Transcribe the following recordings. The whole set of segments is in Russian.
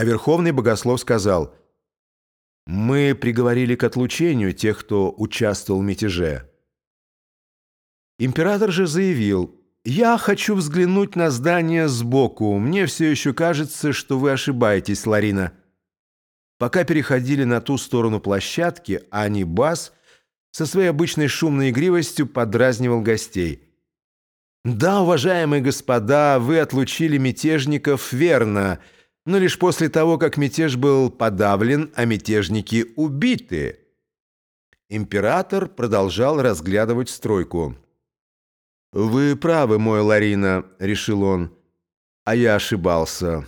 А Верховный Богослов сказал, «Мы приговорили к отлучению тех, кто участвовал в мятеже». Император же заявил, «Я хочу взглянуть на здание сбоку. Мне все еще кажется, что вы ошибаетесь, Ларина». Пока переходили на ту сторону площадки, Ани Бас со своей обычной шумной игривостью подразнивал гостей. «Да, уважаемые господа, вы отлучили мятежников верно, но лишь после того, как мятеж был подавлен, а мятежники убиты». Император продолжал разглядывать стройку. «Вы правы, мой Ларина», — решил он, — «а я ошибался.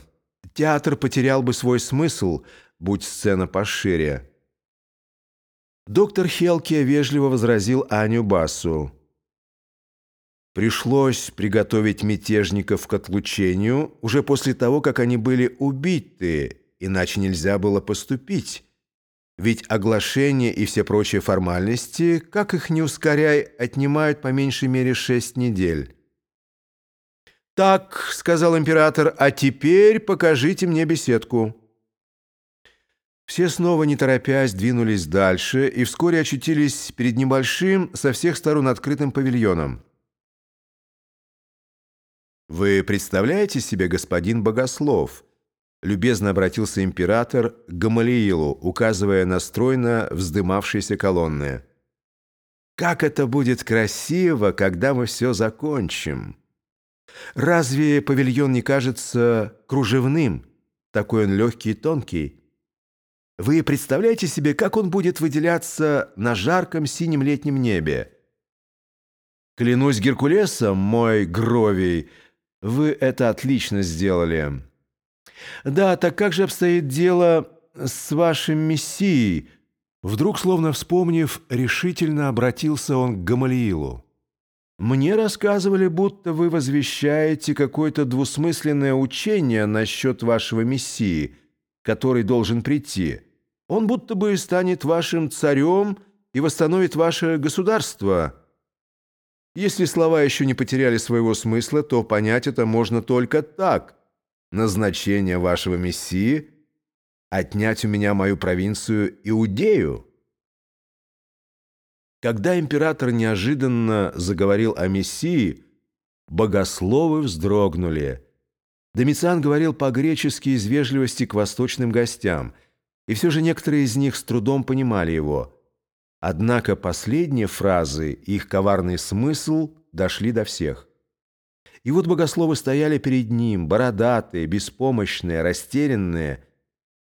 Театр потерял бы свой смысл, будь сцена пошире». Доктор Хелке вежливо возразил Аню Басу. Пришлось приготовить мятежников к отлучению уже после того, как они были убиты, иначе нельзя было поступить. Ведь оглашение и все прочие формальности, как их не ускоряй, отнимают по меньшей мере шесть недель. «Так», — сказал император, — «а теперь покажите мне беседку». Все снова, не торопясь, двинулись дальше и вскоре очутились перед небольшим, со всех сторон открытым павильоном. «Вы представляете себе, господин Богослов?» Любезно обратился император к Гамалиилу, указывая на стройно вздымавшиеся колонны. «Как это будет красиво, когда мы все закончим! Разве павильон не кажется кружевным? Такой он легкий и тонкий». Вы представляете себе, как он будет выделяться на жарком синем летнем небе? Клянусь Геркулесом, мой Гровий, вы это отлично сделали. Да, так как же обстоит дело с вашим мессией? Вдруг, словно вспомнив, решительно обратился он к Гамалиилу. Мне рассказывали, будто вы возвещаете какое-то двусмысленное учение насчет вашего мессии, который должен прийти. Он будто бы станет вашим царем и восстановит ваше государство. Если слова еще не потеряли своего смысла, то понять это можно только так. Назначение вашего мессии – отнять у меня мою провинцию Иудею. Когда император неожиданно заговорил о мессии, богословы вздрогнули. Домициан говорил по-гречески из вежливости к восточным гостям – и все же некоторые из них с трудом понимали его. Однако последние фразы и их коварный смысл дошли до всех. И вот богословы стояли перед ним, бородатые, беспомощные, растерянные,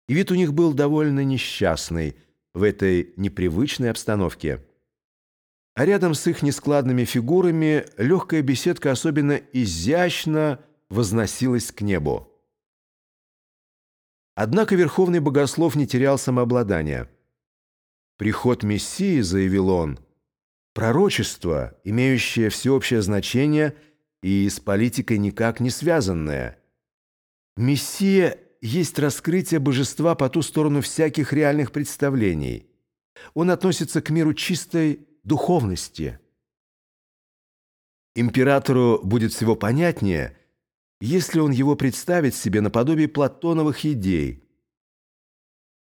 и вид у них был довольно несчастный в этой непривычной обстановке. А рядом с их нескладными фигурами легкая беседка особенно изящно возносилась к небу. Однако Верховный Богослов не терял самообладания. «Приход Мессии», — заявил он, — «пророчество, имеющее всеобщее значение и с политикой никак не связанное. Мессия есть раскрытие божества по ту сторону всяких реальных представлений. Он относится к миру чистой духовности». Императору будет всего понятнее — если он его представит себе наподобие платоновых идей.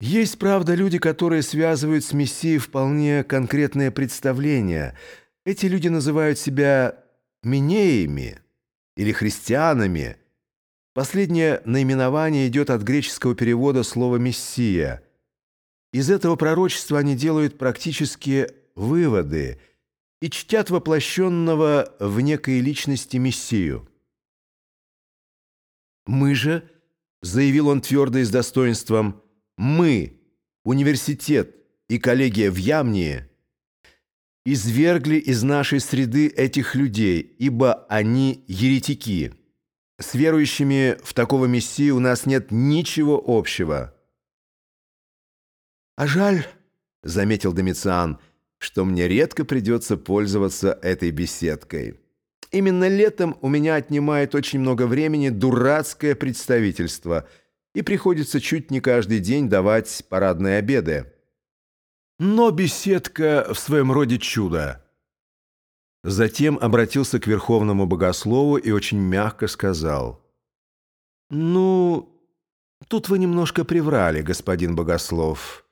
Есть, правда, люди, которые связывают с Мессией вполне конкретное представление. Эти люди называют себя «минеями» или «христианами». Последнее наименование идет от греческого перевода слова «мессия». Из этого пророчества они делают практически выводы и чтят воплощенного в некой личности Мессию. «Мы же», — заявил он твердо и с достоинством, «мы, университет и коллегия в Ямнии, извергли из нашей среды этих людей, ибо они еретики. С верующими в такого мессию у нас нет ничего общего». «А жаль», — заметил Домициан, — «что мне редко придется пользоваться этой беседкой». Именно летом у меня отнимает очень много времени дурацкое представительство, и приходится чуть не каждый день давать парадные обеды. Но беседка в своем роде чудо. Затем обратился к верховному богослову и очень мягко сказал. «Ну, Тут вы немножко приврали, господин Богослов.